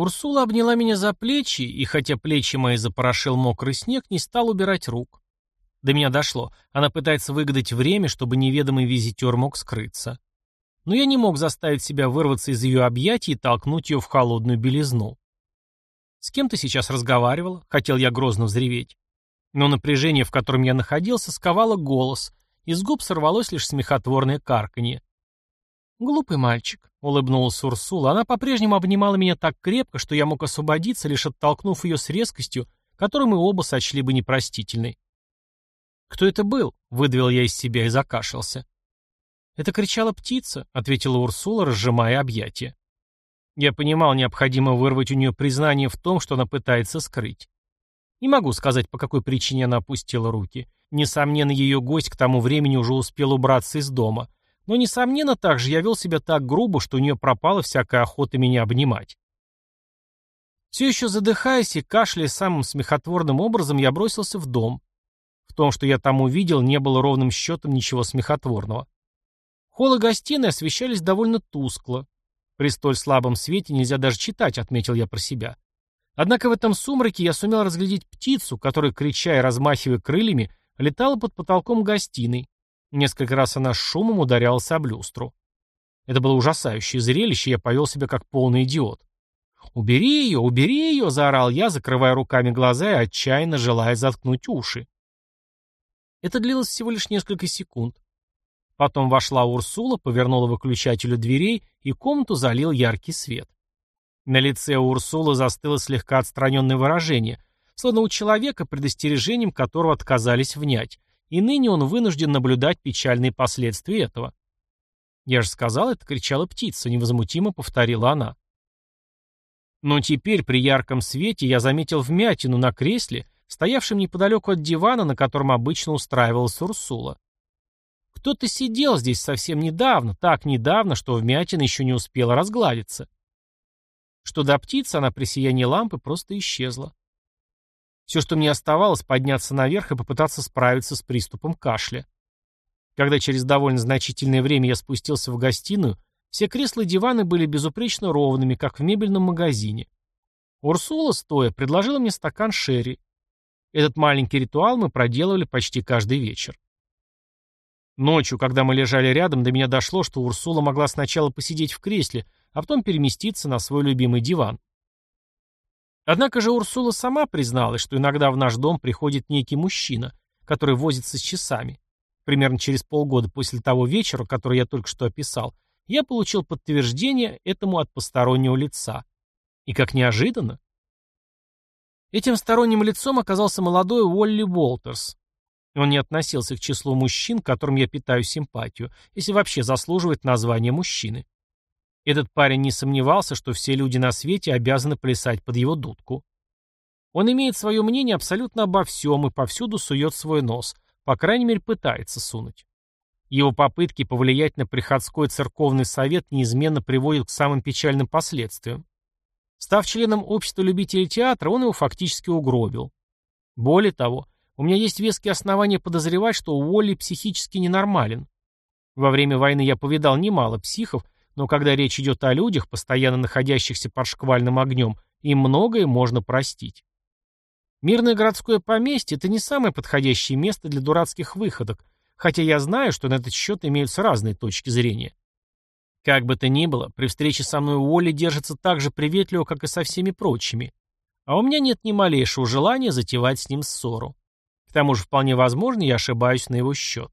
Урсула обняла меня за плечи, и хотя плечи мои запорошил мокрый снег, не стал убирать рук. До меня дошло. Она пытается выгадать время, чтобы неведомый визитер мог скрыться. Но я не мог заставить себя вырваться из ее объятий и толкнуть ее в холодную белизну. «С кем ты сейчас разговаривала?» — хотел я грозно взреветь. Но напряжение, в котором я находился, сковало голос. Из губ сорвалось лишь смехотворное карканье. «Глупый мальчик», — улыбнулась Урсула. Она по-прежнему обнимала меня так крепко, что я мог освободиться, лишь оттолкнув ее с резкостью, которую мы оба сочли бы непростительной. «Кто это был?» — выдавил я из себя и закашлялся. «Это кричала птица», — ответила Урсула, разжимая объятия. Я понимал, необходимо вырвать у нее признание в том, что она пытается скрыть. Не могу сказать, по какой причине она опустила руки. Несомненно, ее гость к тому времени уже успел убраться из дома. Но, несомненно, также я вел себя так грубо, что у нее пропала всякая охота меня обнимать. Все еще задыхаясь и кашляя самым смехотворным образом, я бросился в дом. В том, что я там увидел, не было ровным счетом ничего смехотворного. Холл и гостиной освещались довольно тускло. При столь слабом свете нельзя даже читать, отметил я про себя. Однако в этом сумраке я сумел разглядеть птицу, которая, крича и размахивая крыльями, летала под потолком гостиной. Несколько раз она с шумом ударялась об люстру. Это было ужасающее зрелище, я повел себя как полный идиот. «Убери ее, убери ее!» — заорал я, закрывая руками глаза и отчаянно желая заткнуть уши. Это длилось всего лишь несколько секунд. Потом вошла Урсула, повернула выключателю дверей, и комнату залил яркий свет. На лице Урсулы застыло слегка отстраненное выражение, словно у человека, предостережением которого отказались внять, и ныне он вынужден наблюдать печальные последствия этого. «Я же сказал, это кричала птица», — невозмутимо повторила она. Но теперь при ярком свете я заметил вмятину на кресле, стоявшим неподалеку от дивана, на котором обычно устраивалась Урсула. Кто-то сидел здесь совсем недавно, так недавно, что вмятина еще не успела разгладиться. Что до птицы, она при сиянии лампы просто исчезла. Все, что мне оставалось, подняться наверх и попытаться справиться с приступом кашля. Когда через довольно значительное время я спустился в гостиную, все кресла и диваны были безупречно ровными, как в мебельном магазине. Урсула, стоя, предложила мне стакан шерри. Этот маленький ритуал мы проделывали почти каждый вечер. Ночью, когда мы лежали рядом, до меня дошло, что Урсула могла сначала посидеть в кресле, а потом переместиться на свой любимый диван. Однако же Урсула сама призналась, что иногда в наш дом приходит некий мужчина, который возится с часами. Примерно через полгода после того вечера, который я только что описал, я получил подтверждение этому от постороннего лица. И как неожиданно, Этим сторонним лицом оказался молодой Уолли Уолтерс. Он не относился к числу мужчин, которым я питаю симпатию, если вообще заслуживает названия мужчины. Этот парень не сомневался, что все люди на свете обязаны плясать под его дудку. Он имеет свое мнение абсолютно обо всем и повсюду сует свой нос, по крайней мере пытается сунуть. Его попытки повлиять на приходской церковный совет неизменно приводят к самым печальным последствиям. Став членом общества любителей театра, он его фактически угробил. Более того, у меня есть веские основания подозревать, что Уолли психически ненормален. Во время войны я повидал немало психов, но когда речь идет о людях, постоянно находящихся под шквальным огнем, им многое можно простить. Мирное городское поместье – это не самое подходящее место для дурацких выходок, хотя я знаю, что на этот счет имеются разные точки зрения. Как бы то ни было, при встрече со мной Уолли держится так же приветливо, как и со всеми прочими. А у меня нет ни малейшего желания затевать с ним ссору. К тому же, вполне возможно, я ошибаюсь на его счет.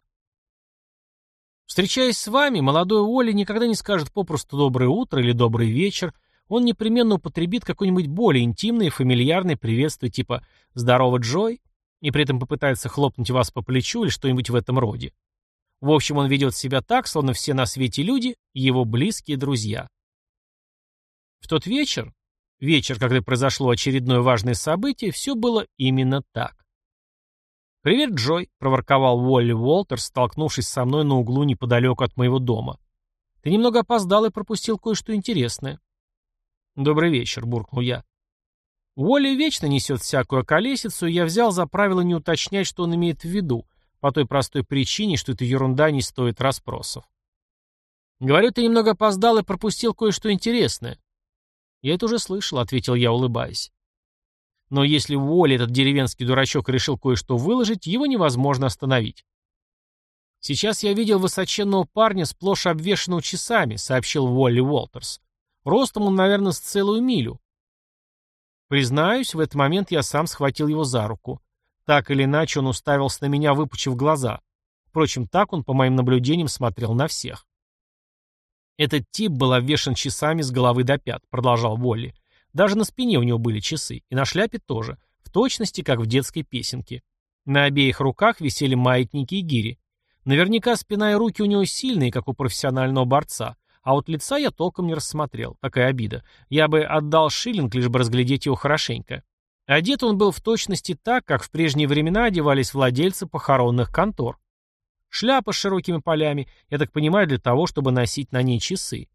Встречаясь с вами, молодой Уолли никогда не скажет попросту «доброе утро» или «добрый вечер», он непременно употребит какое-нибудь более интимное и фамильярное приветствие типа «здорово, Джой», и при этом попытается хлопнуть вас по плечу или что-нибудь в этом роде. В общем, он ведет себя так, словно все на свете люди — его близкие друзья. В тот вечер, вечер, когда произошло очередное важное событие, все было именно так. «Привет, Джой», — проворковал Уолли Уолтерс, столкнувшись со мной на углу неподалеку от моего дома. «Ты немного опоздал и пропустил кое-что интересное». «Добрый вечер», — буркнул я. Уолли вечно несет всякую околесицу, и я взял за правило не уточнять, что он имеет в виду, по той простой причине, что эта ерунда не стоит расспросов. Говорю, ты немного опоздал и пропустил кое-что интересное. «Я это уже слышал», — ответил я, улыбаясь. Но если в воле этот деревенский дурачок решил кое-что выложить, его невозможно остановить. «Сейчас я видел высоченного парня, сплошь обвешанного часами», — сообщил Уолли Уолтерс. «Ростом он, наверное, с целую милю». Признаюсь, в этот момент я сам схватил его за руку. Так или иначе он уставился на меня, выпучив глаза. Впрочем, так он, по моим наблюдениям, смотрел на всех. «Этот тип был обвешан часами с головы до пят», — продолжал Волли. Даже на спине у него были часы, и на шляпе тоже, в точности, как в детской песенке. На обеих руках висели маятники и гири. Наверняка спина и руки у него сильные, как у профессионального борца, а вот лица я толком не рассмотрел. Такая обида. Я бы отдал шиллинг, лишь бы разглядеть его хорошенько. Одет он был в точности так, как в прежние времена одевались владельцы похоронных контор. Шляпа с широкими полями, я так понимаю, для того, чтобы носить на ней часы.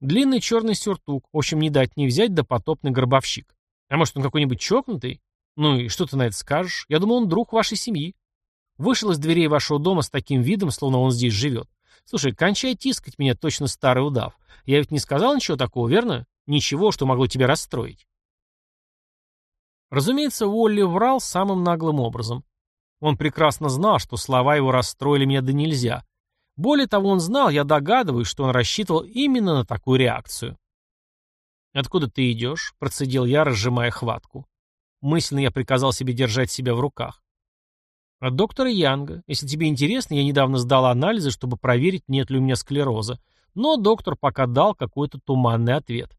Длинный черный сюртук, в общем, не дать не взять допотопный гробовщик. А может, он какой-нибудь чокнутый? Ну и что ты на это скажешь? Я думал, он друг вашей семьи. Вышел из дверей вашего дома с таким видом, словно он здесь живет. Слушай, кончай тискать меня, точно старый удав. Я ведь не сказал ничего такого, верно? Ничего, что могло тебя расстроить. Разумеется, Уолли врал самым наглым образом. Он прекрасно знал, что слова его расстроили меня до нельзя, более того, он знал, я догадываюсь, что он рассчитывал именно на такую реакцию. «Откуда ты идешь?» – процедил я, разжимая хватку. Мысленно я приказал себе держать себя в руках. «От доктора Янга. Если тебе интересно, я недавно сдал анализы, чтобы проверить, нет ли у меня склероза. Но доктор пока дал какой-то туманный ответ».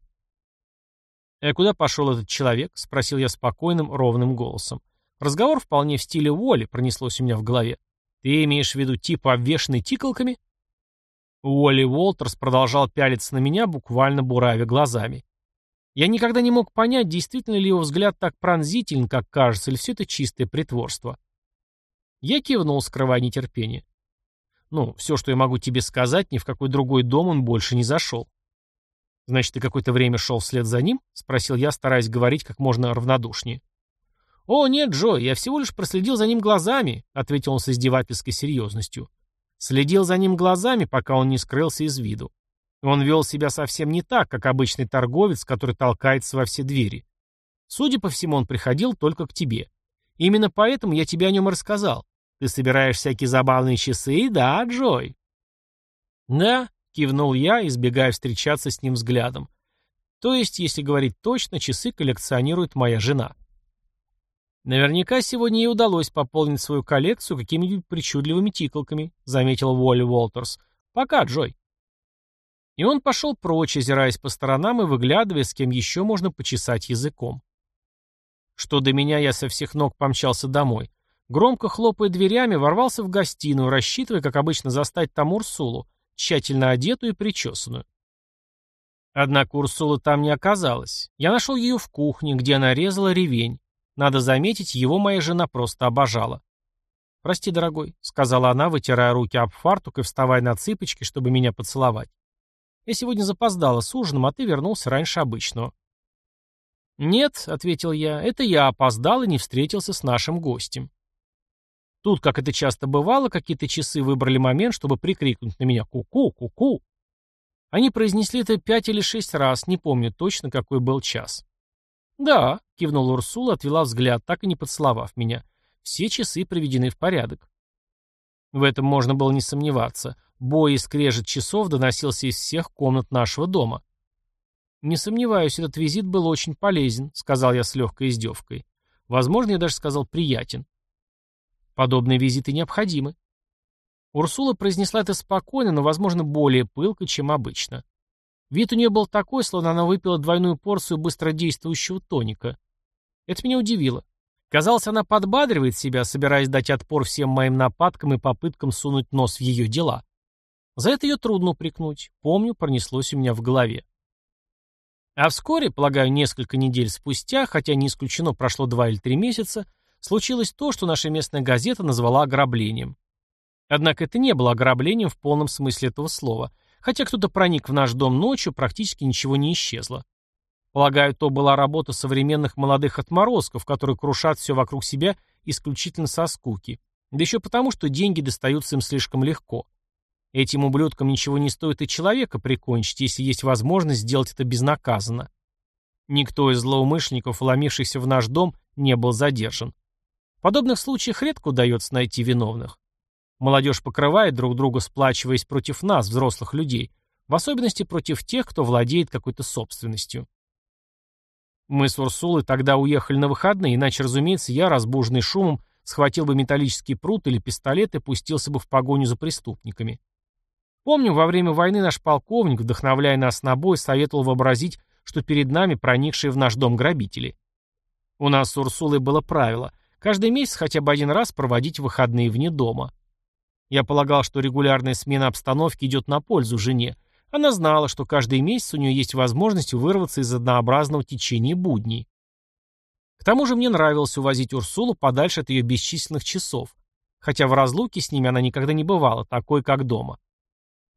«А куда пошел этот человек?» – спросил я спокойным, ровным голосом. Разговор вполне в стиле воли пронеслось у меня в голове. Ты имеешь в виду типа обвешанный тикалками? Уолли Уолтерс продолжал пялиться на меня, буквально буравя глазами. Я никогда не мог понять, действительно ли его взгляд так пронзителен, как кажется, или все это чистое притворство. Я кивнул, скрывая нетерпение. Ну, все, что я могу тебе сказать, ни в какой другой дом он больше не зашел. Значит, ты какое-то время шел вслед за ним? Спросил я, стараясь говорить как можно равнодушнее. «О, нет, Джо, я всего лишь проследил за ним глазами», — ответил он с издевательской серьезностью. Следил за ним глазами, пока он не скрылся из виду. Он вел себя совсем не так, как обычный торговец, который толкается во все двери. Судя по всему, он приходил только к тебе. Именно поэтому я тебе о нем рассказал. Ты собираешь всякие забавные часы, да, Джой?» «Да», — кивнул я, избегая встречаться с ним взглядом. «То есть, если говорить точно, часы коллекционирует моя жена». Наверняка сегодня ей удалось пополнить свою коллекцию какими-нибудь причудливыми тикалками, заметил Уолли Уолтерс. Пока, Джой. И он пошел прочь, озираясь по сторонам и выглядывая, с кем еще можно почесать языком. Что до меня, я со всех ног помчался домой. Громко хлопая дверями, ворвался в гостиную, рассчитывая, как обычно, застать там Урсулу, тщательно одетую и причесанную. Однако Урсулы там не оказалось. Я нашел ее в кухне, где она резала ревень. Надо заметить, его моя жена просто обожала. «Прости, дорогой», — сказала она, вытирая руки об фартук и вставая на цыпочки, чтобы меня поцеловать. «Я сегодня запоздала с ужином, а ты вернулся раньше обычного». «Нет», — ответил я, — «это я опоздал и не встретился с нашим гостем». Тут, как это часто бывало, какие-то часы выбрали момент, чтобы прикрикнуть на меня «ку-ку, ку-ку». Они произнесли это пять или шесть раз, не помню точно, какой был час. «Да», — кивнула Урсула, отвела взгляд, так и не поцеловав меня. «Все часы приведены в порядок». В этом можно было не сомневаться. Бой и скрежет часов доносился из всех комнат нашего дома. «Не сомневаюсь, этот визит был очень полезен», — сказал я с легкой издевкой. «Возможно, я даже сказал приятен». «Подобные визиты необходимы». Урсула произнесла это спокойно, но, возможно, более пылко, чем обычно. Вид у нее был такой, словно она выпила двойную порцию быстродействующего тоника. Это меня удивило. Казалось, она подбадривает себя, собираясь дать отпор всем моим нападкам и попыткам сунуть нос в ее дела. За это ее трудно упрекнуть. Помню, пронеслось у меня в голове. А вскоре, полагаю, несколько недель спустя, хотя не исключено прошло два или три месяца, случилось то, что наша местная газета назвала ограблением. Однако это не было ограблением в полном смысле этого слова – Хотя кто-то проник в наш дом ночью, практически ничего не исчезло. Полагаю, то была работа современных молодых отморозков, которые крушат все вокруг себя исключительно со скуки. Да еще потому, что деньги достаются им слишком легко. Этим ублюдкам ничего не стоит и человека прикончить, если есть возможность сделать это безнаказанно. Никто из злоумышленников, вломившихся в наш дом, не был задержан. В подобных случаях редко удается найти виновных. Молодежь покрывает друг друга, сплачиваясь против нас, взрослых людей, в особенности против тех, кто владеет какой-то собственностью. Мы с Урсулой тогда уехали на выходные, иначе, разумеется, я, разбуженный шумом, схватил бы металлический пруд или пистолет и пустился бы в погоню за преступниками. Помню, во время войны наш полковник, вдохновляя нас на бой, советовал вообразить, что перед нами проникшие в наш дом грабители. У нас с Урсулой было правило – каждый месяц хотя бы один раз проводить выходные вне дома. Я полагал, что регулярная смена обстановки идет на пользу жене, она знала, что каждый месяц у нее есть возможность вырваться из однообразного течения будней. К тому же мне нравилось увозить Урсулу подальше от ее бесчисленных часов, хотя в разлуке с ними она никогда не бывала, такой, как дома.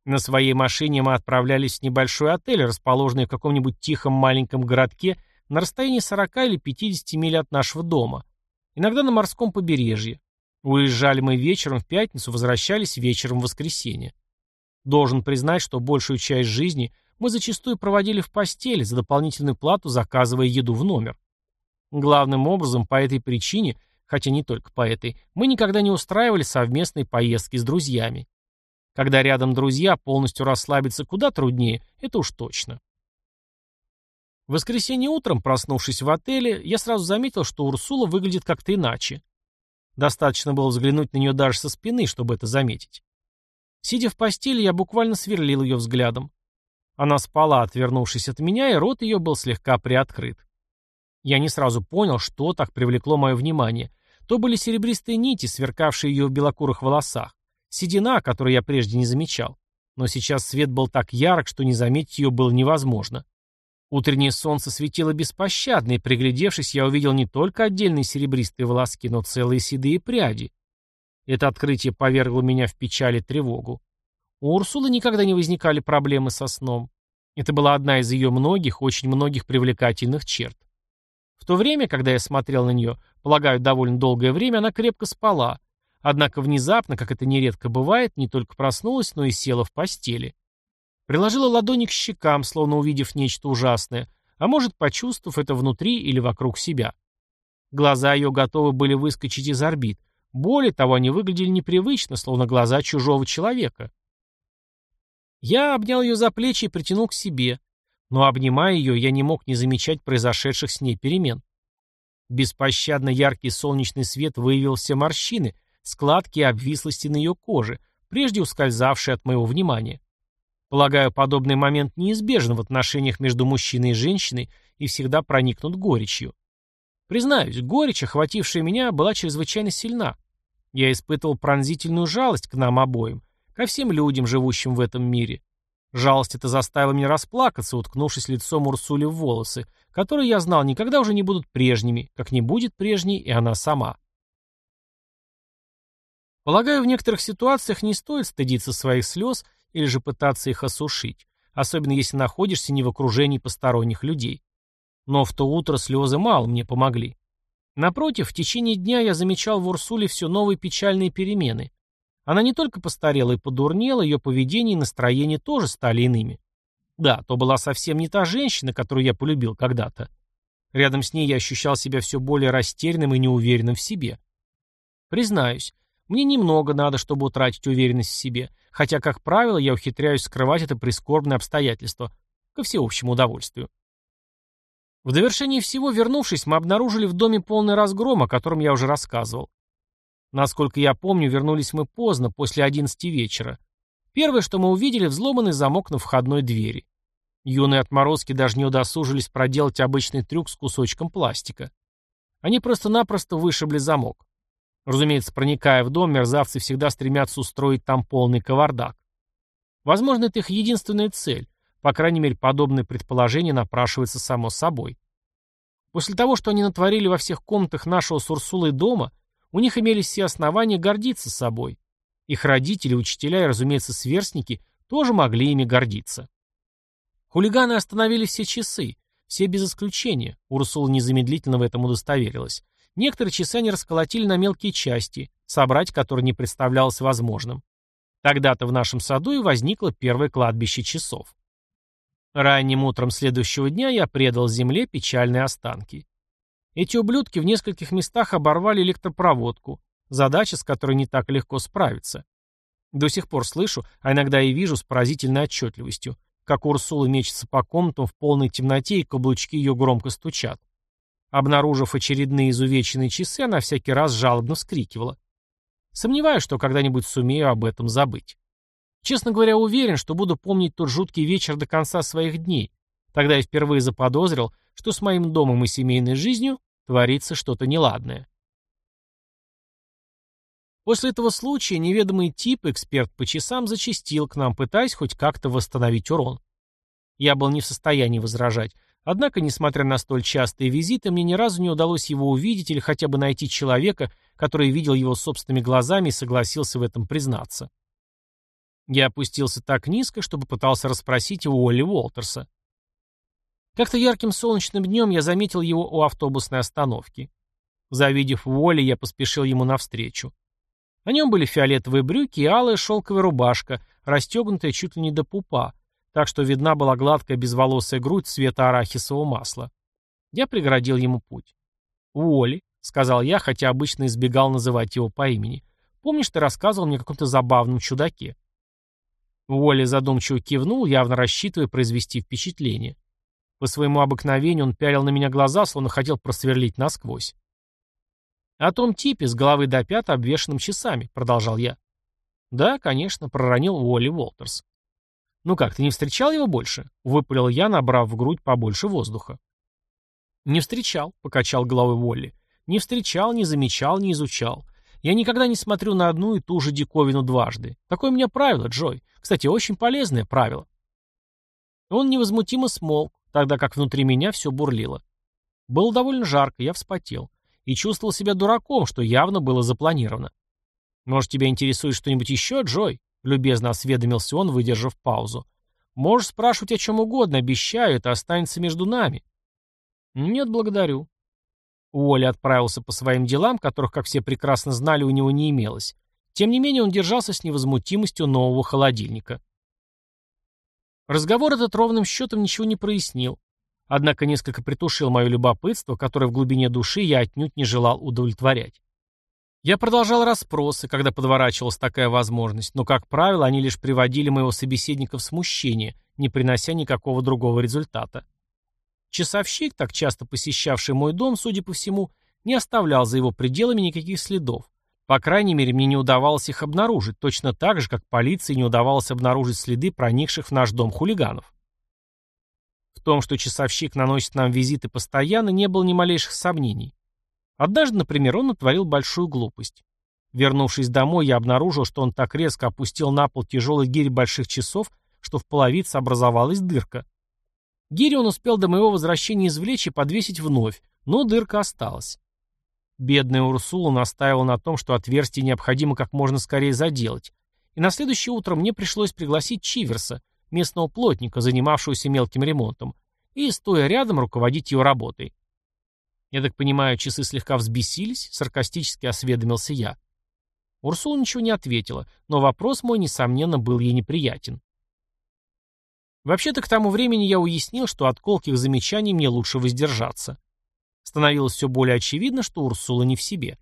На своей машине мы отправлялись в небольшой отель, расположенный в каком-нибудь тихом маленьком городке на расстоянии 40 или 50 миль от нашего дома, иногда на морском побережье. Уезжали мы вечером в пятницу, возвращались вечером в воскресенье. Должен признать, что большую часть жизни мы зачастую проводили в постели, за дополнительную плату заказывая еду в номер. Главным образом по этой причине, хотя не только по этой, мы никогда не устраивали совместные поездки с друзьями. Когда рядом друзья, полностью расслабиться куда труднее, это уж точно. В воскресенье утром, проснувшись в отеле, я сразу заметил, что Урсула выглядит как-то иначе. Достаточно было взглянуть на нее даже со спины, чтобы это заметить. Сидя в постели, я буквально сверлил ее взглядом. Она спала, отвернувшись от меня, и рот ее был слегка приоткрыт. Я не сразу понял, что так привлекло мое внимание. То были серебристые нити, сверкавшие ее в белокурых волосах. Седина, которую я прежде не замечал. Но сейчас свет был так ярок, что не заметить ее было невозможно. Утреннее солнце светило беспощадно, и, приглядевшись, я увидел не только отдельные серебристые волоски, но целые седые пряди. Это открытие повергло меня в печаль и тревогу. У Урсулы никогда не возникали проблемы со сном. Это была одна из ее многих, очень многих привлекательных черт. В то время, когда я смотрел на нее, полагаю, довольно долгое время, она крепко спала. Однако внезапно, как это нередко бывает, не только проснулась, но и села в постели. Приложила ладони к щекам, словно увидев нечто ужасное, а может, почувствовав это внутри или вокруг себя. Глаза ее готовы были выскочить из орбит, более того, они выглядели непривычно, словно глаза чужого человека. Я обнял ее за плечи и притянул к себе, но, обнимая ее, я не мог не замечать произошедших с ней перемен. Беспощадно яркий солнечный свет выявил все морщины, складки и обвислости на ее коже, прежде ускользавшие от моего внимания. Полагаю, подобный момент неизбежен в отношениях между мужчиной и женщиной и всегда проникнут горечью. Признаюсь, горечь, охватившая меня, была чрезвычайно сильна. Я испытывал пронзительную жалость к нам обоим, ко всем людям, живущим в этом мире. Жалость эта заставила меня расплакаться, уткнувшись лицом Урсули в волосы, которые, я знал, никогда уже не будут прежними, как не будет прежней и она сама. Полагаю, в некоторых ситуациях не стоит стыдиться своих слез или же пытаться их осушить, особенно если находишься не в окружении посторонних людей. Но в то утро слезы мало мне помогли. Напротив, в течение дня я замечал в Урсуле все новые печальные перемены. Она не только постарела и подурнела, ее поведение и настроение тоже стали иными. Да, то была совсем не та женщина, которую я полюбил когда-то. Рядом с ней я ощущал себя все более растерянным и неуверенным в себе. Признаюсь, мне немного надо, чтобы утратить уверенность в себе, хотя, как правило, я ухитряюсь скрывать это прискорбное обстоятельство, ко всеобщему удовольствию. В довершении всего, вернувшись, мы обнаружили в доме полный разгром, о котором я уже рассказывал. Насколько я помню, вернулись мы поздно, после 11 вечера. Первое, что мы увидели, взломанный замок на входной двери. Юные отморозки даже не удосужились проделать обычный трюк с кусочком пластика. Они просто-напросто вышибли замок. Разумеется, проникая в дом, мерзавцы всегда стремятся устроить там полный кавардак. Возможно, это их единственная цель по крайней мере, подобное предположение напрашивается само собой. После того, что они натворили во всех комнатах нашего с Урсулой дома, у них имелись все основания гордиться собой. Их родители, учителя и, разумеется, сверстники тоже могли ими гордиться. Хулиганы остановили все часы, все без исключения. Урсула незамедлительно в этом удостоверилась. Некоторые они расколотили на мелкие части, собрать которые не представлялось возможным. Тогда-то в нашем саду и возникло первое кладбище часов. Ранним утром следующего дня я предал земле печальные останки. Эти ублюдки в нескольких местах оборвали электропроводку, задача, с которой не так легко справиться. До сих пор слышу, а иногда и вижу с поразительной отчетливостью, как Урсула мечется по комнатам в полной темноте и каблучки ее громко стучат. Обнаружив очередные изувеченные часы, она всякий раз жалобно вскрикивала. Сомневаюсь, что когда-нибудь сумею об этом забыть. Честно говоря, уверен, что буду помнить тот жуткий вечер до конца своих дней. Тогда я впервые заподозрил, что с моим домом и семейной жизнью творится что-то неладное. После этого случая неведомый тип, эксперт по часам, зачастил к нам, пытаясь хоть как-то восстановить урон. Я был не в состоянии возражать, однако, несмотря на столь частые визиты, мне ни разу не удалось его увидеть или хотя бы найти человека, который видел его собственными глазами и согласился в этом признаться. Я опустился так низко, чтобы пытался расспросить его Уолли Уолтерса. Как-то ярким солнечным днем я заметил его у автобусной остановки. Завидев Уолли, я поспешил ему навстречу. На нем были фиолетовые брюки и алая шелковая рубашка, расстегнутая чуть ли не до пупа, так что видна была гладкая безволосая грудь цвета арахисового масла. Я преградил ему путь. «Уолли», — сказал я, хотя обычно избегал называть его по имени, — «помнишь, ты рассказывал мне о каком-то забавном чудаке?» Уолли задумчиво кивнул, явно рассчитывая произвести впечатление. По своему обыкновению он пялил на меня глаза, словно хотел просверлить насквозь. «О том типе с головы до пят обвешанным часами», — продолжал я. «Да, конечно», — проронил Уолли Уолтерс. «Ну как, ты не встречал его больше?» — выпалил я, набрав в грудь побольше воздуха. «Не встречал», — покачал головой Уолли. «Не встречал, не замечал, не изучал. Я никогда не смотрю на одну и ту же диковину дважды. Такое у меня правило, Джой. Кстати, очень полезное правило. Он невозмутимо смолк, тогда как внутри меня все бурлило. Было довольно жарко, я вспотел. И чувствовал себя дураком, что явно было запланировано. «Может, тебя интересует что-нибудь еще, Джой?» — любезно осведомился он, выдержав паузу. «Можешь спрашивать о чем угодно, обещаю, это останется между нами». «Нет, благодарю. Уолли отправился по своим делам, которых, как все прекрасно знали, у него не имелось. Тем не менее, он держался с невозмутимостью нового холодильника. Разговор этот ровным счетом ничего не прояснил. Однако несколько притушил мое любопытство, которое в глубине души я отнюдь не желал удовлетворять. Я продолжал расспросы, когда подворачивалась такая возможность, но, как правило, они лишь приводили моего собеседника в смущение, не принося никакого другого результата. Часовщик, так часто посещавший мой дом, судя по всему, не оставлял за его пределами никаких следов. По крайней мере, мне не удавалось их обнаружить, точно так же, как полиции не удавалось обнаружить следы проникших в наш дом хулиганов. В том, что часовщик наносит нам визиты постоянно, не было ни малейших сомнений. Однажды, например, он натворил большую глупость. Вернувшись домой, я обнаружил, что он так резко опустил на пол тяжелый гирь больших часов, что в половице образовалась дырка. Гири он успел до моего возвращения извлечь и подвесить вновь, но дырка осталась. Бедная Урсула настаивала на том, что отверстие необходимо как можно скорее заделать, и на следующее утро мне пришлось пригласить Чиверса, местного плотника, занимавшегося мелким ремонтом, и, стоя рядом, руководить его работой. Я так понимаю, часы слегка взбесились, саркастически осведомился я. Урсула ничего не ответила, но вопрос мой, несомненно, был ей неприятен. Вообще-то к тому времени я уяснил, что от колких замечаний мне лучше воздержаться. Становилось все более очевидно, что Урсула не в себе.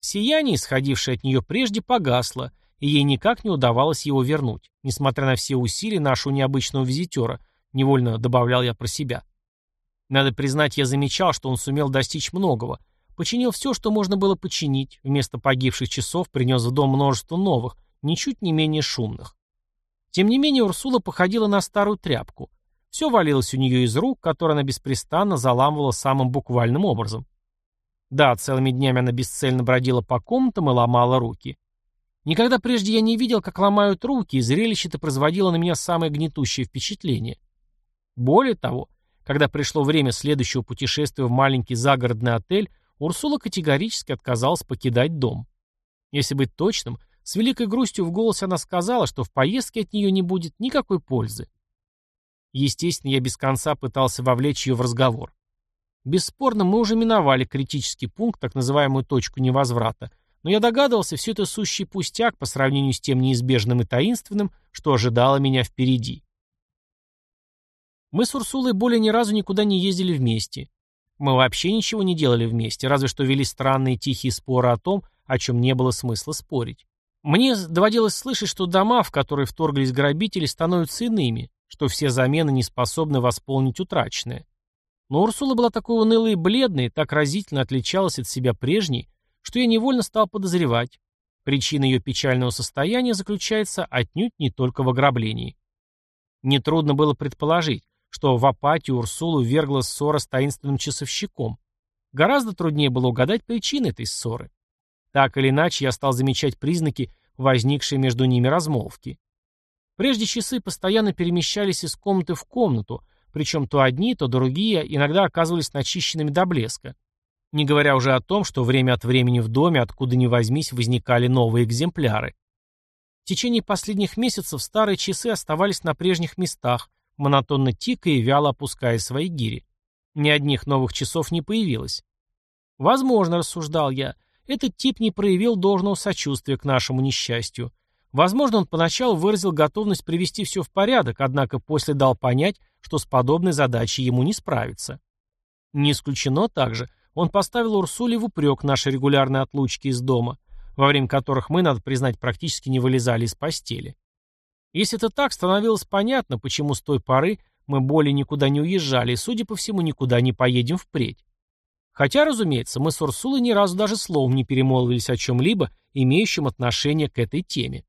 Сияние, исходившее от нее прежде, погасло, и ей никак не удавалось его вернуть, несмотря на все усилия нашего необычного визитера, невольно добавлял я про себя. Надо признать, я замечал, что он сумел достичь многого, починил все, что можно было починить, вместо погибших часов принес в дом множество новых, ничуть не менее шумных. Тем не менее Урсула походила на старую тряпку. Все валилось у нее из рук, которые она беспрестанно заламывала самым буквальным образом. Да, целыми днями она бесцельно бродила по комнатам и ломала руки. Никогда прежде я не видел, как ломают руки, и зрелище это производило на меня самое гнетущее впечатление. Более того, когда пришло время следующего путешествия в маленький загородный отель, Урсула категорически отказалась покидать дом. Если быть точным, с великой грустью в голосе она сказала, что в поездке от нее не будет никакой пользы. Естественно, я без конца пытался вовлечь ее в разговор. Бесспорно, мы уже миновали критический пункт, так называемую точку невозврата, но я догадывался, все это сущий пустяк по сравнению с тем неизбежным и таинственным, что ожидало меня впереди. Мы с Урсулой более ни разу никуда не ездили вместе. Мы вообще ничего не делали вместе, разве что вели странные тихие споры о том, о чем не было смысла спорить. Мне доводилось слышать, что дома, в которые вторглись грабители, становятся иными, что все замены не способны восполнить утраченное. Но Урсула была такой унылой и бледной, так разительно отличалась от себя прежней, что я невольно стал подозревать. Причина ее печального состояния заключается отнюдь не только в ограблении. Нетрудно было предположить, что в апатию Урсулу вергла ссора с таинственным часовщиком. Гораздо труднее было угадать причины этой ссоры. Так или иначе, я стал замечать признаки возникшей между ними размолвки. Прежде часы постоянно перемещались из комнаты в комнату, причем то одни, то другие иногда оказывались начищенными до блеска. Не говоря уже о том, что время от времени в доме, откуда ни возьмись, возникали новые экземпляры. В течение последних месяцев старые часы оставались на прежних местах, монотонно тикая и вяло опуская свои гири. Ни одних новых часов не появилось. Возможно, рассуждал я, этот тип не проявил должного сочувствия к нашему несчастью. Возможно, он поначалу выразил готовность привести все в порядок, однако после дал понять, что с подобной задачей ему не справиться. Не исключено также, он поставил Урсуле в упрек наши регулярные отлучки из дома, во время которых мы, надо признать, практически не вылезали из постели. Если это так, становилось понятно, почему с той поры мы более никуда не уезжали и, судя по всему, никуда не поедем впредь. Хотя, разумеется, мы с Урсулой ни разу даже словом не перемолвились о чем-либо, имеющем отношение к этой теме.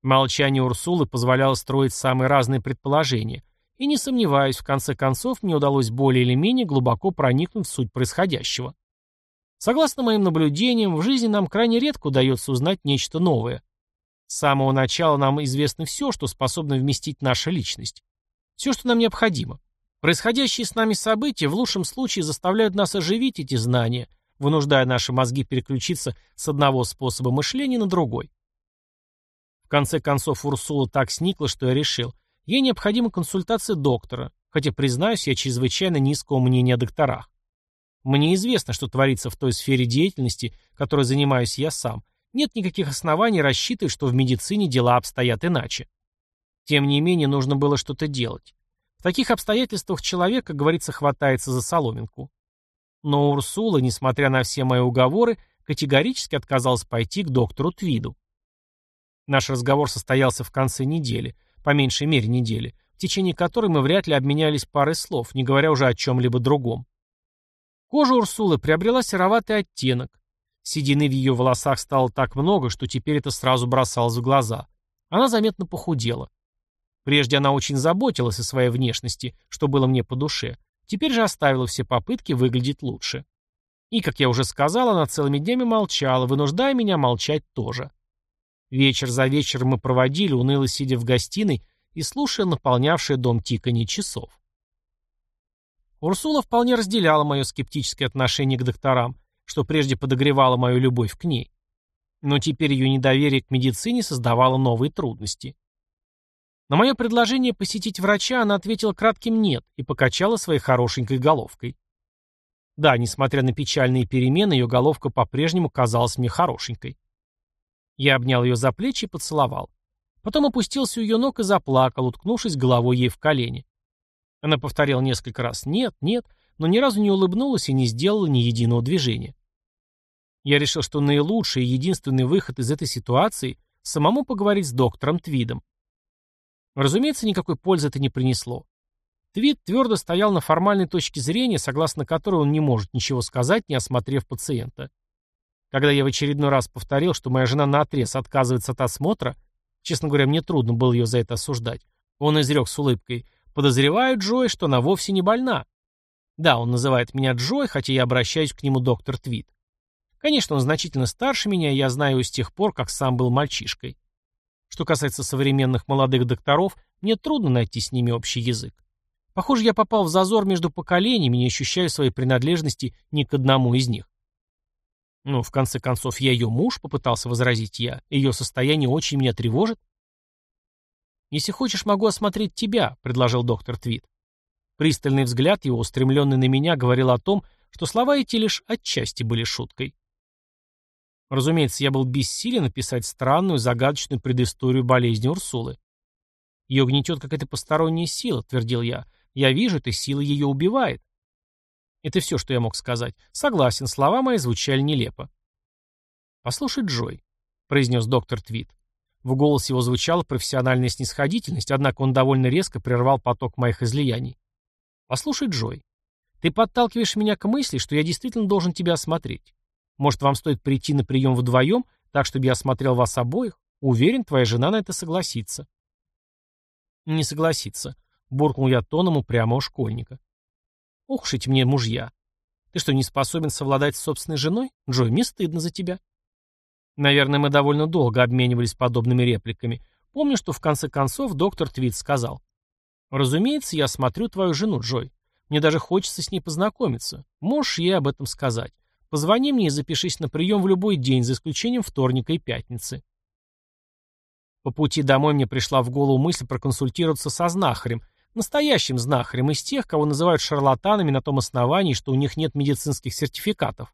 Молчание Урсулы позволяло строить самые разные предположения, и не сомневаюсь, в конце концов мне удалось более или менее глубоко проникнуть в суть происходящего. Согласно моим наблюдениям, в жизни нам крайне редко удается узнать нечто новое. С самого начала нам известно все, что способно вместить наша личность. Все, что нам необходимо. Происходящие с нами события в лучшем случае заставляют нас оживить эти знания, вынуждая наши мозги переключиться с одного способа мышления на другой. В конце концов Урсула так сникла, что я решил, ей необходима консультация доктора, хотя, признаюсь, я чрезвычайно низкого мнения о докторах. Мне известно, что творится в той сфере деятельности, которой занимаюсь я сам. Нет никаких оснований рассчитывать, что в медицине дела обстоят иначе. Тем не менее, нужно было что-то делать. В таких обстоятельствах человек, как говорится, хватается за соломинку. Но Урсула, несмотря на все мои уговоры, категорически отказалась пойти к доктору Твиду. Наш разговор состоялся в конце недели, по меньшей мере недели, в течение которой мы вряд ли обменялись парой слов, не говоря уже о чем-либо другом. Кожа Урсулы приобрела сероватый оттенок. Седины в ее волосах стало так много, что теперь это сразу бросалось в глаза. Она заметно похудела. Прежде она очень заботилась о своей внешности, что было мне по душе. Теперь же оставила все попытки выглядеть лучше. И, как я уже сказал, она целыми днями молчала, вынуждая меня молчать тоже. Вечер за вечером мы проводили, уныло сидя в гостиной и слушая наполнявшее дом тиканье часов. Урсула вполне разделяла мое скептическое отношение к докторам, что прежде подогревало мою любовь к ней. Но теперь ее недоверие к медицине создавало новые трудности. На мое предложение посетить врача она ответила кратким «нет» и покачала своей хорошенькой головкой. Да, несмотря на печальные перемены, ее головка по-прежнему казалась мне хорошенькой. Я обнял ее за плечи и поцеловал. Потом опустился у ее ног и заплакал, уткнувшись головой ей в колени. Она повторила несколько раз «нет, нет», но ни разу не улыбнулась и не сделала ни единого движения. Я решил, что наилучший и единственный выход из этой ситуации – самому поговорить с доктором Твидом. Разумеется, никакой пользы это не принесло. Твит твердо стоял на формальной точке зрения, согласно которой он не может ничего сказать, не осмотрев пациента. Когда я в очередной раз повторил, что моя жена наотрез отказывается от осмотра, честно говоря, мне трудно было ее за это осуждать, он изрек с улыбкой, «Подозреваю, Джой, что она вовсе не больна». Да, он называет меня Джой, хотя я обращаюсь к нему доктор Твит. Конечно, он значительно старше меня, я знаю его с тех пор, как сам был мальчишкой. Что касается современных молодых докторов, мне трудно найти с ними общий язык. Похоже, я попал в зазор между поколениями не ощущаю своей принадлежности ни к одному из них. Ну, в конце концов, я ее муж, попытался возразить я. Ее состояние очень меня тревожит. «Если хочешь, могу осмотреть тебя», — предложил доктор Твит. Пристальный взгляд его, устремленный на меня, говорил о том, что слова эти лишь отчасти были шуткой. Разумеется, я был бессилен описать странную, загадочную предысторию болезни Урсулы. Ее гнетет какая-то посторонняя сила, твердил я. Я вижу, эта сила ее убивает. Это все, что я мог сказать. Согласен, слова мои звучали нелепо. «Послушай, Джой», — произнес доктор Твит. В голосе его звучала профессиональная снисходительность, однако он довольно резко прервал поток моих излияний. «Послушай, Джой, ты подталкиваешь меня к мысли, что я действительно должен тебя осмотреть. Может, вам стоит прийти на прием вдвоем, так, чтобы я осмотрел вас обоих? Уверен, твоя жена на это согласится». «Не согласится», — буркнул я тоном упрямого школьника. «Ох уж эти мне мужья. Ты что, не способен совладать с собственной женой? Джой, мне стыдно за тебя». Наверное, мы довольно долго обменивались подобными репликами. Помню, что в конце концов доктор Твит сказал. «Разумеется, я смотрю твою жену, Джой. Мне даже хочется с ней познакомиться. Можешь ей об этом сказать. Позвони мне и запишись на прием в любой день, за исключением вторника и пятницы». По пути домой мне пришла в голову мысль проконсультироваться со знахарем, настоящим знахарем из тех, кого называют шарлатанами на том основании, что у них нет медицинских сертификатов.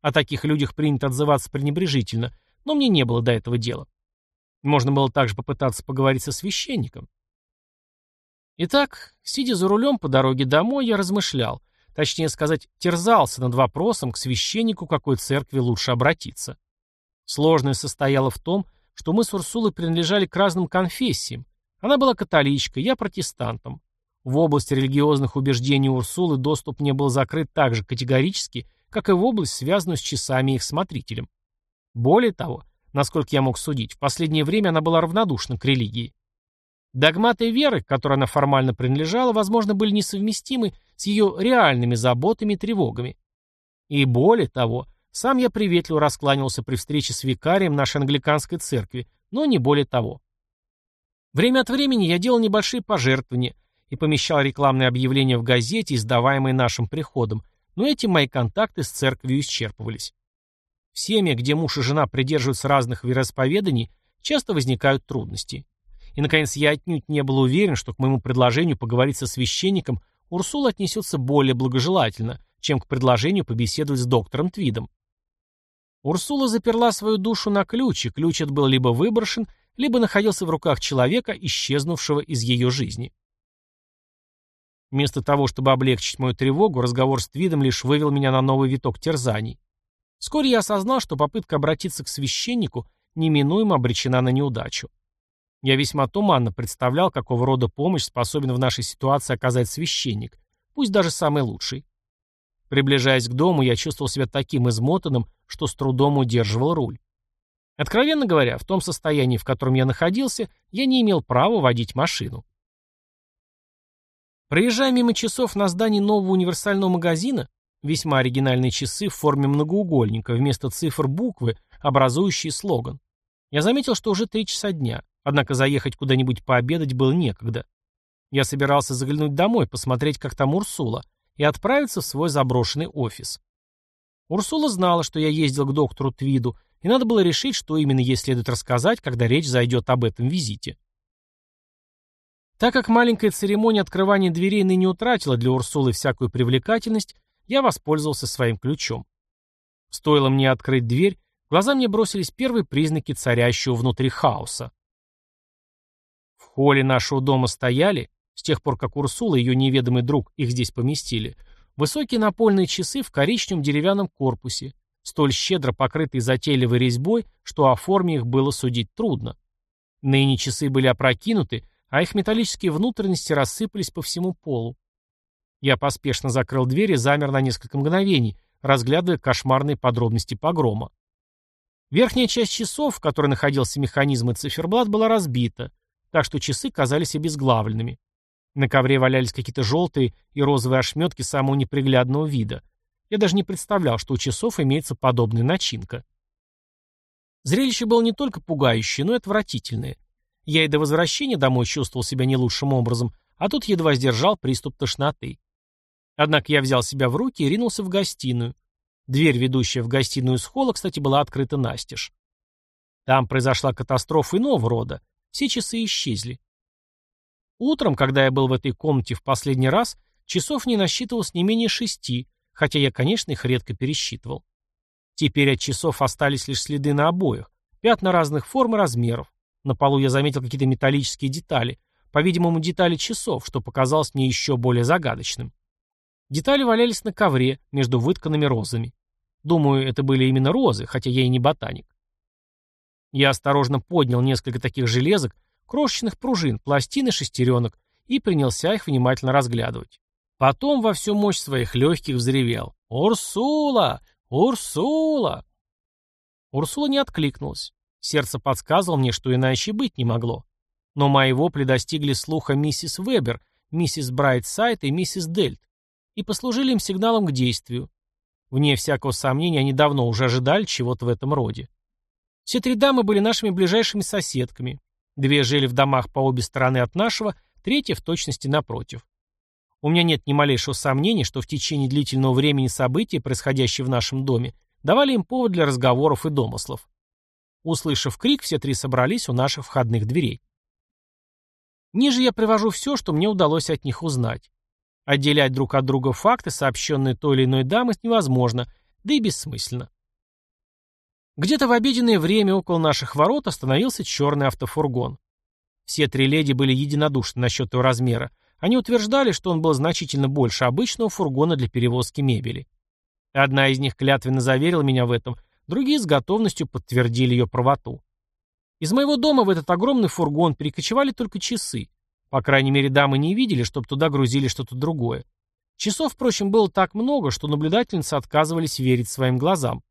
О таких людях принято отзываться пренебрежительно, но мне не было до этого дела. Можно было также попытаться поговорить со священником. Итак, сидя за рулем по дороге домой, я размышлял, точнее сказать, терзался над вопросом, к священнику какой церкви лучше обратиться. Сложное состояло в том, что мы с Урсулой принадлежали к разным конфессиям. Она была католичкой, я протестантом. В области религиозных убеждений Урсулы доступ не был закрыт так же категорически, как и в область, связанную с часами их смотрителем. Более того, насколько я мог судить, в последнее время она была равнодушна к религии. Догматы веры, к которой она формально принадлежала, возможно, были несовместимы с ее реальными заботами и тревогами. И более того, сам я приветливо раскланивался при встрече с викарием нашей англиканской церкви, но не более того. Время от времени я делал небольшие пожертвования и помещал рекламные объявления в газете, издаваемые нашим приходом, но этим мои контакты с церковью исчерпывались. В семьях, где муж и жена придерживаются разных вероисповеданий, часто возникают трудности. И, наконец, я отнюдь не был уверен, что к моему предложению поговорить со священником Урсула отнесется более благожелательно, чем к предложению побеседовать с доктором Твидом. Урсула заперла свою душу на ключ, и ключ этот был либо выброшен, либо находился в руках человека, исчезнувшего из ее жизни. Вместо того, чтобы облегчить мою тревогу, разговор с Твидом лишь вывел меня на новый виток терзаний. Вскоре я осознал, что попытка обратиться к священнику неминуемо обречена на неудачу. Я весьма туманно представлял, какого рода помощь способен в нашей ситуации оказать священник, пусть даже самый лучший. Приближаясь к дому, я чувствовал себя таким измотанным, что с трудом удерживал руль. Откровенно говоря, в том состоянии, в котором я находился, я не имел права водить машину. Проезжая мимо часов на здании нового универсального магазина, весьма оригинальные часы в форме многоугольника, вместо цифр буквы, образующие слоган. Я заметил, что уже три часа дня, однако заехать куда-нибудь пообедать было некогда. Я собирался заглянуть домой, посмотреть, как там Урсула, и отправиться в свой заброшенный офис. Урсула знала, что я ездил к доктору Твиду, и надо было решить, что именно ей следует рассказать, когда речь зайдет об этом визите. Так как маленькая церемония открывания дверей ныне утратила для Урсулы всякую привлекательность, я воспользовался своим ключом. Стоило мне открыть дверь, глаза мне бросились первые признаки царящего внутри хаоса. В холле нашего дома стояли, с тех пор как Урсула и ее неведомый друг их здесь поместили, высокие напольные часы в коричневом деревянном корпусе, столь щедро покрытые затейливой резьбой, что о форме их было судить трудно. Ныне часы были опрокинуты, а их металлические внутренности рассыпались по всему полу. Я поспешно закрыл дверь и замер на несколько мгновений, разглядывая кошмарные подробности погрома. Верхняя часть часов, в которой находился механизм и циферблат, была разбита, так что часы казались обезглавленными. На ковре валялись какие-то желтые и розовые ошметки самого неприглядного вида. Я даже не представлял, что у часов имеется подобная начинка. Зрелище было не только пугающее, но и отвратительное. Я и до возвращения домой чувствовал себя не лучшим образом, а тут едва сдержал приступ тошноты. Однако я взял себя в руки и ринулся в гостиную. Дверь, ведущая в гостиную из холла, кстати, была открыта настежь. Там произошла катастрофа иного рода. Все часы исчезли. Утром, когда я был в этой комнате в последний раз, часов не насчитывалось не менее шести, хотя я, конечно, их редко пересчитывал. Теперь от часов остались лишь следы на обоях, пятна разных форм и размеров. На полу я заметил какие-то металлические детали, по-видимому, детали часов, что показалось мне еще более загадочным. Детали валялись на ковре между вытканными розами. Думаю, это были именно розы, хотя я и не ботаник. Я осторожно поднял несколько таких железок, крошечных пружин, пластин и шестеренок, и принялся их внимательно разглядывать. Потом во всю мощь своих легких взревел. «Урсула! Урсула!» Урсула не откликнулась. Сердце подсказывало мне, что иначе быть не могло. Но мои вопли достигли слуха миссис Вебер, миссис Брайтсайд и миссис Дельт, и послужили им сигналом к действию. Вне всякого сомнения, они давно уже ожидали чего-то в этом роде. Все три дамы были нашими ближайшими соседками. Две жили в домах по обе стороны от нашего, третья в точности напротив. У меня нет ни малейшего сомнения, что в течение длительного времени события, происходящие в нашем доме, давали им повод для разговоров и домыслов. Услышав крик, все три собрались у наших входных дверей. Ниже я привожу все, что мне удалось от них узнать. Отделять друг от друга факты, сообщенные той или иной дамой, невозможно, да и бессмысленно. Где-то в обеденное время около наших ворот остановился черный автофургон. Все три леди были единодушны насчет его размера. Они утверждали, что он был значительно больше обычного фургона для перевозки мебели. Одна из них клятвенно заверила меня в этом, другие с готовностью подтвердили ее правоту. Из моего дома в этот огромный фургон перекочевали только часы. По крайней мере, дамы не видели, чтобы туда грузили что-то другое. Часов, впрочем, было так много, что наблюдательницы отказывались верить своим глазам.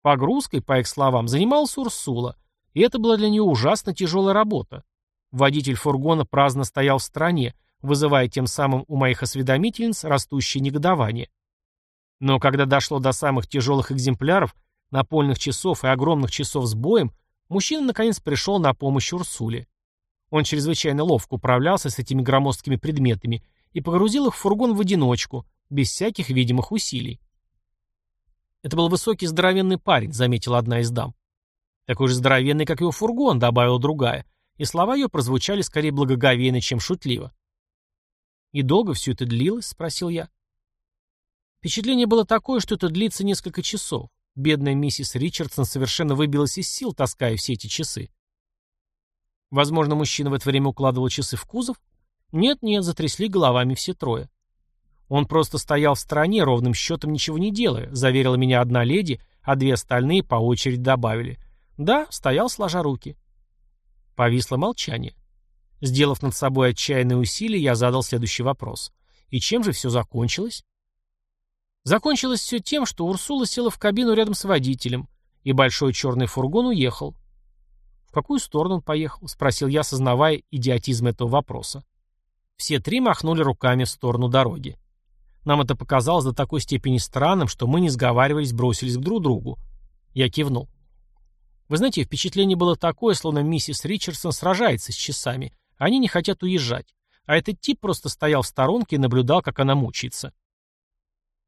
Погрузкой, по их словам, занималась Урсула, и это была для нее ужасно тяжелая работа. Водитель фургона праздно стоял в стороне, вызывая тем самым у моих осведомительниц растущее негодование. Но когда дошло до самых тяжелых экземпляров, напольных часов и огромных часов с боем, мужчина наконец пришел на помощь Урсуле. Он чрезвычайно ловко управлялся с этими громоздкими предметами и погрузил их в фургон в одиночку, без всяких видимых усилий. «Это был высокий здоровенный парень», — заметила одна из дам. «Такой же здоровенный, как его фургон», — добавила другая, и слова ее прозвучали скорее благоговейно, чем шутливо. «И долго все это длилось?» — спросил я. Впечатление было такое, что это длится несколько часов. Бедная миссис Ричардсон совершенно выбилась из сил, таская все эти часы. Возможно, мужчина в это время укладывал часы в кузов? Нет-нет, затрясли головами все трое. Он просто стоял в стороне, ровным счетом ничего не делая, заверила меня одна леди, а две остальные по очереди добавили. Да, стоял сложа руки. Повисло молчание. Сделав над собой отчаянные усилия, я задал следующий вопрос. И чем же все закончилось? Закончилось все тем, что Урсула села в кабину рядом с водителем, и большой черный фургон уехал. «В какую сторону он поехал?» — спросил я, сознавая идиотизм этого вопроса. Все три махнули руками в сторону дороги. Нам это показалось до такой степени странным, что мы, не сговаривались, бросились к друг другу. Я кивнул. Вы знаете, впечатление было такое, словно миссис Ричардсон сражается с часами. Они не хотят уезжать. А этот тип просто стоял в сторонке и наблюдал, как она мучается.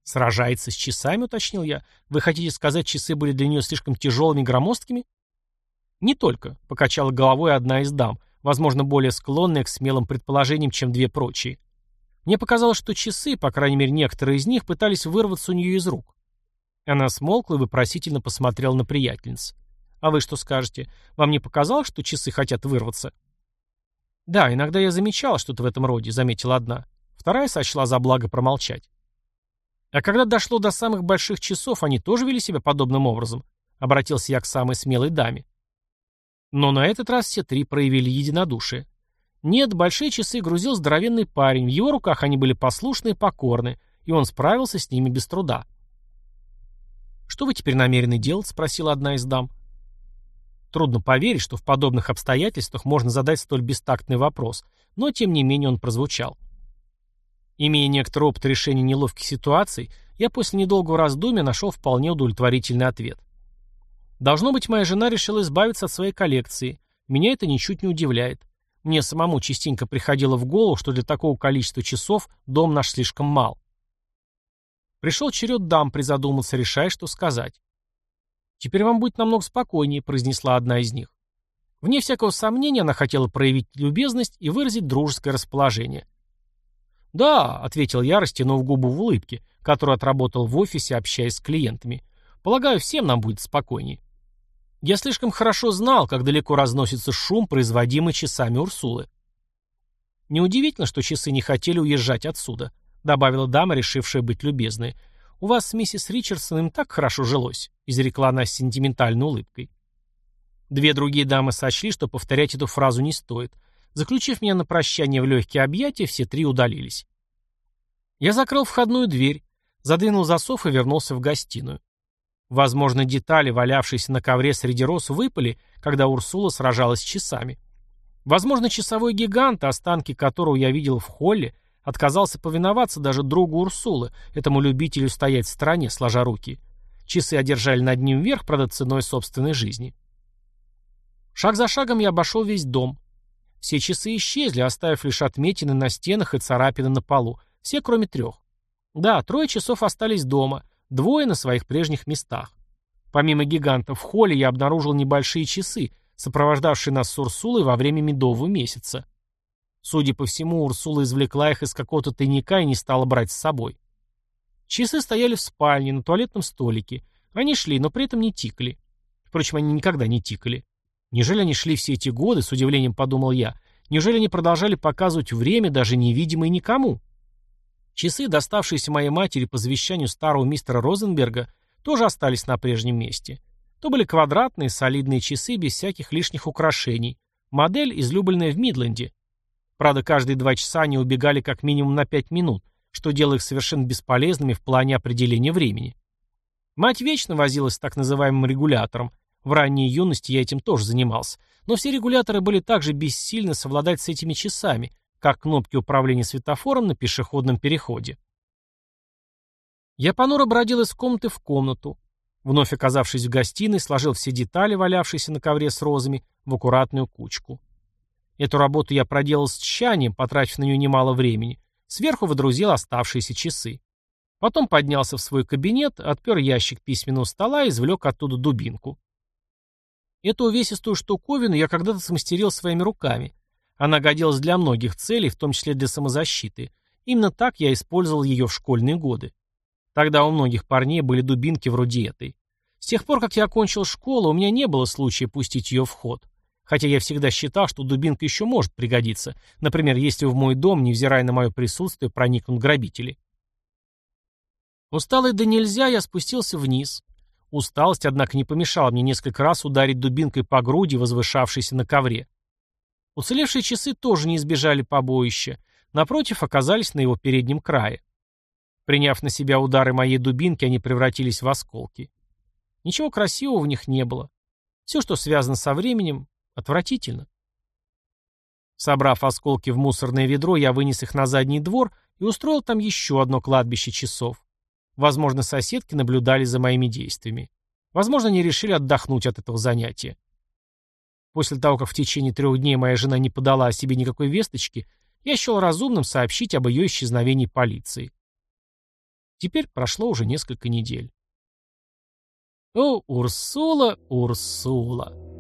«Сражается с часами?» — уточнил я. «Вы хотите сказать, часы были для нее слишком тяжелыми и громоздкими?» «Не только», — покачала головой одна из дам, возможно, более склонная к смелым предположениям, чем две прочие. Мне показалось, что часы, по крайней мере, некоторые из них, пытались вырваться у нее из рук. Она смолкла и вопросительно посмотрела на приятельниц. «А вы что скажете? Вам не показалось, что часы хотят вырваться?» «Да, иногда я замечала что-то в этом роде», — заметила одна. Вторая сочла за благо промолчать. «А когда дошло до самых больших часов, они тоже вели себя подобным образом?» — обратился я к самой смелой даме. Но на этот раз все три проявили единодушие. Нет, большие часы грузил здоровенный парень, в его руках они были послушны и покорны, и он справился с ними без труда. «Что вы теперь намерены делать?» — спросила одна из дам. Трудно поверить, что в подобных обстоятельствах можно задать столь бестактный вопрос, но тем не менее он прозвучал. Имея некоторый опыт решения неловких ситуаций, я после недолгого раздумья нашел вполне удовлетворительный ответ. Должно быть, моя жена решила избавиться от своей коллекции. Меня это ничуть не удивляет. Мне самому частенько приходило в голову, что для такого количества часов дом наш слишком мал. Пришел черед дам призадуматься, решая, что сказать. «Теперь вам будет намного спокойнее», — произнесла одна из них. Вне всякого сомнения она хотела проявить любезность и выразить дружеское расположение. «Да», — ответил я, растянув губу в улыбке, которую отработал в офисе, общаясь с клиентами. «Полагаю, всем нам будет спокойнее». Я слишком хорошо знал, как далеко разносится шум, производимый часами Урсулы. Неудивительно, что часы не хотели уезжать отсюда, добавила дама, решившая быть любезной. У вас с миссис Ричардсон им так хорошо жилось, изрекла она с сентиментальной улыбкой. Две другие дамы сочли, что повторять эту фразу не стоит. Заключив меня на прощание в легкие объятия, все три удалились. Я закрыл входную дверь, задвинул засов и вернулся в гостиную. Возможно, детали, валявшиеся на ковре среди роз, выпали, когда Урсула сражалась с часами. Возможно, часовой гигант, останки которого я видел в холле, отказался повиноваться даже другу Урсулы, этому любителю стоять в стороне, сложа руки. Часы одержали над ним верх, правда, ценой собственной жизни. Шаг за шагом я обошел весь дом. Все часы исчезли, оставив лишь отметины на стенах и царапины на полу. Все, кроме трех. Да, трое часов остались дома, двое на своих прежних местах. Помимо гигантов в холле я обнаружил небольшие часы, сопровождавшие нас с Урсулой во время медового месяца. Судя по всему, Урсула извлекла их из какого-то тайника и не стала брать с собой. Часы стояли в спальне, на туалетном столике. Они шли, но при этом не тикали. Впрочем, они никогда не тикали. Неужели они шли все эти годы, с удивлением подумал я. Неужели они продолжали показывать время, даже невидимое никому? Часы, доставшиеся моей матери по завещанию старого мистера Розенберга, тоже остались на прежнем месте. То были квадратные, солидные часы без всяких лишних украшений. Модель, излюбленная в Мидленде. Правда, каждые два часа они убегали как минимум на пять минут, что делало их совершенно бесполезными в плане определения времени. Мать вечно возилась с так называемым регулятором. В ранней юности я этим тоже занимался. Но все регуляторы были также бессильны совладать с этими часами, как кнопки управления светофором на пешеходном переходе. Я понуро бродил из комнаты в комнату. Вновь оказавшись в гостиной, сложил все детали, валявшиеся на ковре с розами, в аккуратную кучку. Эту работу я проделал с тщанием, потратив на нее немало времени. Сверху водрузил оставшиеся часы. Потом поднялся в свой кабинет, отпер ящик письменного стола и извлек оттуда дубинку. Эту увесистую штуковину я когда-то смастерил своими руками. Она годилась для многих целей, в том числе для самозащиты. Именно так я использовал ее в школьные годы. Тогда у многих парней были дубинки вроде этой. С тех пор, как я окончил школу, у меня не было случая пустить ее в ход. Хотя я всегда считал, что дубинка еще может пригодиться. Например, если в мой дом, невзирая на мое присутствие, проникнут грабители. Усталый да нельзя, я спустился вниз. Усталость, однако, не помешала мне несколько раз ударить дубинкой по груди, возвышавшейся на ковре. Уцелевшие часы тоже не избежали побоища, напротив, оказались на его переднем крае. Приняв на себя удары моей дубинки, они превратились в осколки. Ничего красивого в них не было. Все, что связано со временем, отвратительно. Собрав осколки в мусорное ведро, я вынес их на задний двор и устроил там еще одно кладбище часов. Возможно, соседки наблюдали за моими действиями. Возможно, они решили отдохнуть от этого занятия. После того, как в течение трех дней моя жена не подала о себе никакой весточки, я счел разумным сообщить об ее исчезновении полиции. Теперь прошло уже несколько недель. О, Урсула, Урсула.